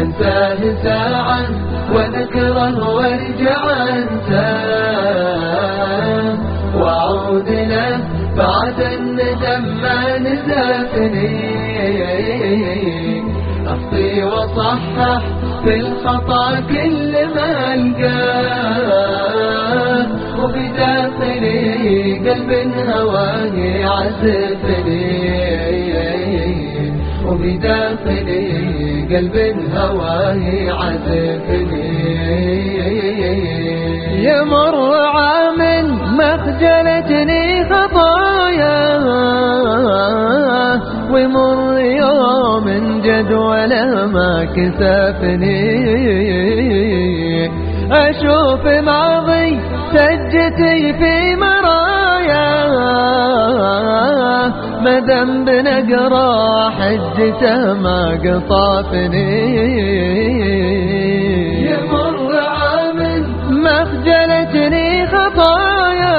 أنساه وارجع أنساه وأعود له بعد الندم ما نزافني أخطي وصحح في الخطأ كل ما ألقاه وبداخلي قلب هواه يعزفني وبداخلي قلب هواه يعزفني يمر عام مخجلتني خطايا ويمر يوم جدول ما كسفني. أشوف ماضي سجتي في مرايا ما ذنب نقرا حجته ما قطافني يمر عام مخجلتني خطايا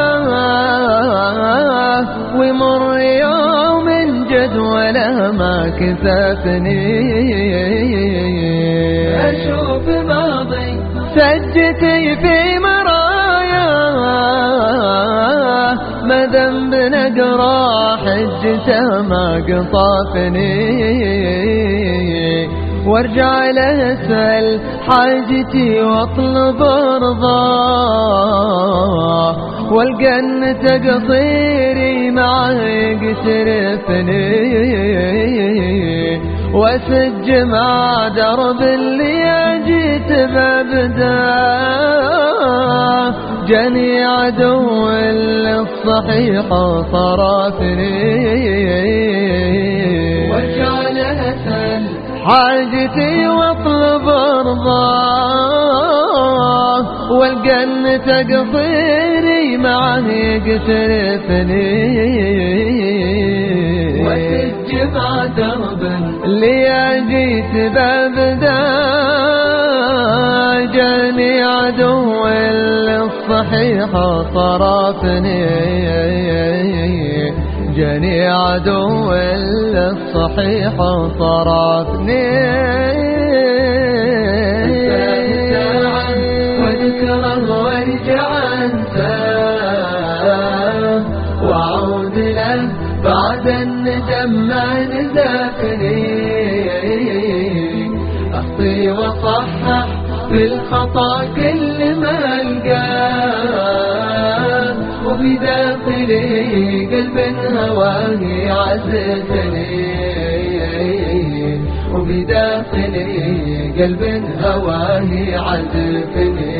ومر يوم جدوله ما كسفني حجته ما قطافني. وارجع اسال حاجتي وأطلب رضاه والقى ان تقصيري معه يقترفني وأسج مع درب اللي جيت ببداه جاني عدو الصحيح له اسال حاجتي واطلب رضاه ان تقصيري معه يقترفني وسج مع درب اللي جيت ببدا الصحيح صرفني جاني عدو الصحيح صرفني في الخطا كل ما القاه وبداخلي قلب هواه يعزفني وبداخلي قلب هواه يعزفني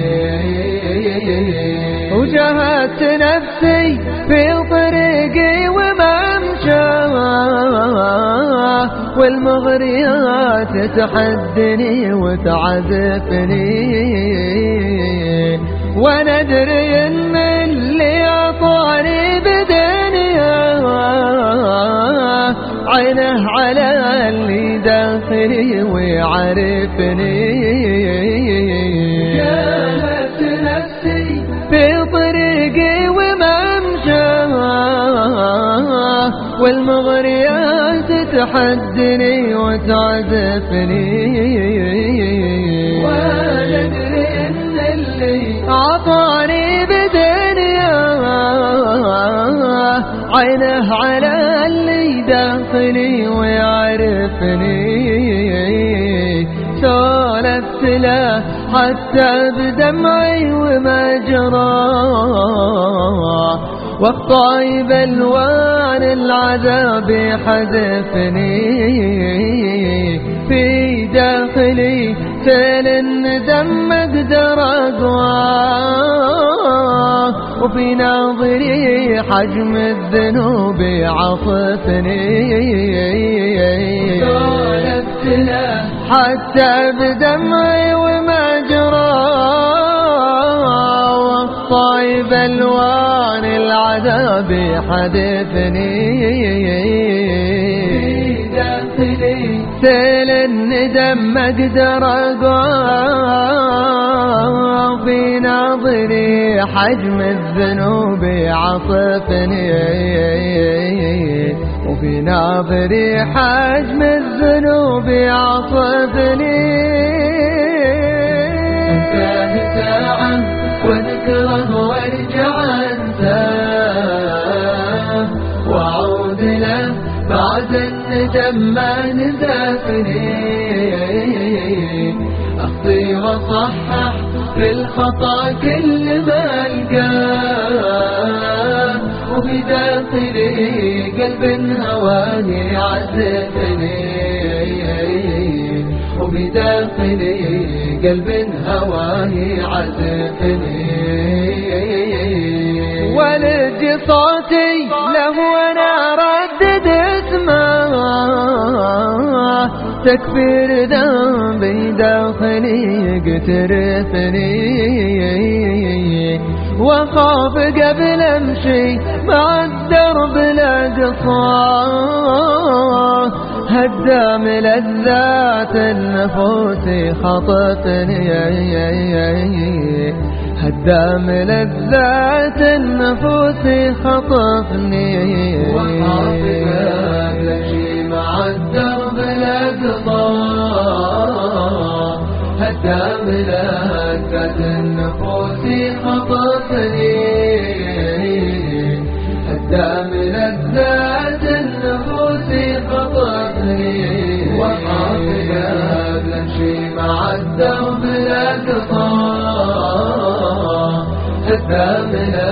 وجهدت نفسي في طريقي والمغريات تحدني وتعذفني وأنا ادري إن اللي اعطاني بدنيا عينه على اللي داخلي ويعرفني. جاهدت نفسي في طريقي وممشاه والمغريات تحدني وتعذفني وأنا ادري إن اللي عطاني بدنيا عينه على اللي داخلي ويعرفني. سولفت له حتى بدمعي وما جراه واخطاي بالوان العذاب حذفني في داخلي سيل الندم أقدر اقواه وفي ناظري حجم الذنوب عصفني سولفت له حتى بدمعي وما جراه والصايب الوان العذاب داخلي سيل الندم ما أقدر في ناظري حجم الذنوب عصفني. وبناظري حجم الذنوب يعصفني انتهى ساعة واذكره وارجع انساه واعود له بعد الندم ما أخطي واصحح في الخطأ كل ما القاه وبداخلي قلب هواني عزفني وبداخلي قلب هواني عزفني ولد صوتي له وأنا ردد اسمه. تكفير ذنبي داخلي يقترفني واخاف قبل أمشي مع الدرب الاقصاه هدام لذات النفوس خطفني هدام لذات النفوس خطفني. وحافظك لشي مع الدرب الأقضاء هدام لذات النفوس خطفني. مع الدرب الأقضاء هدام لذات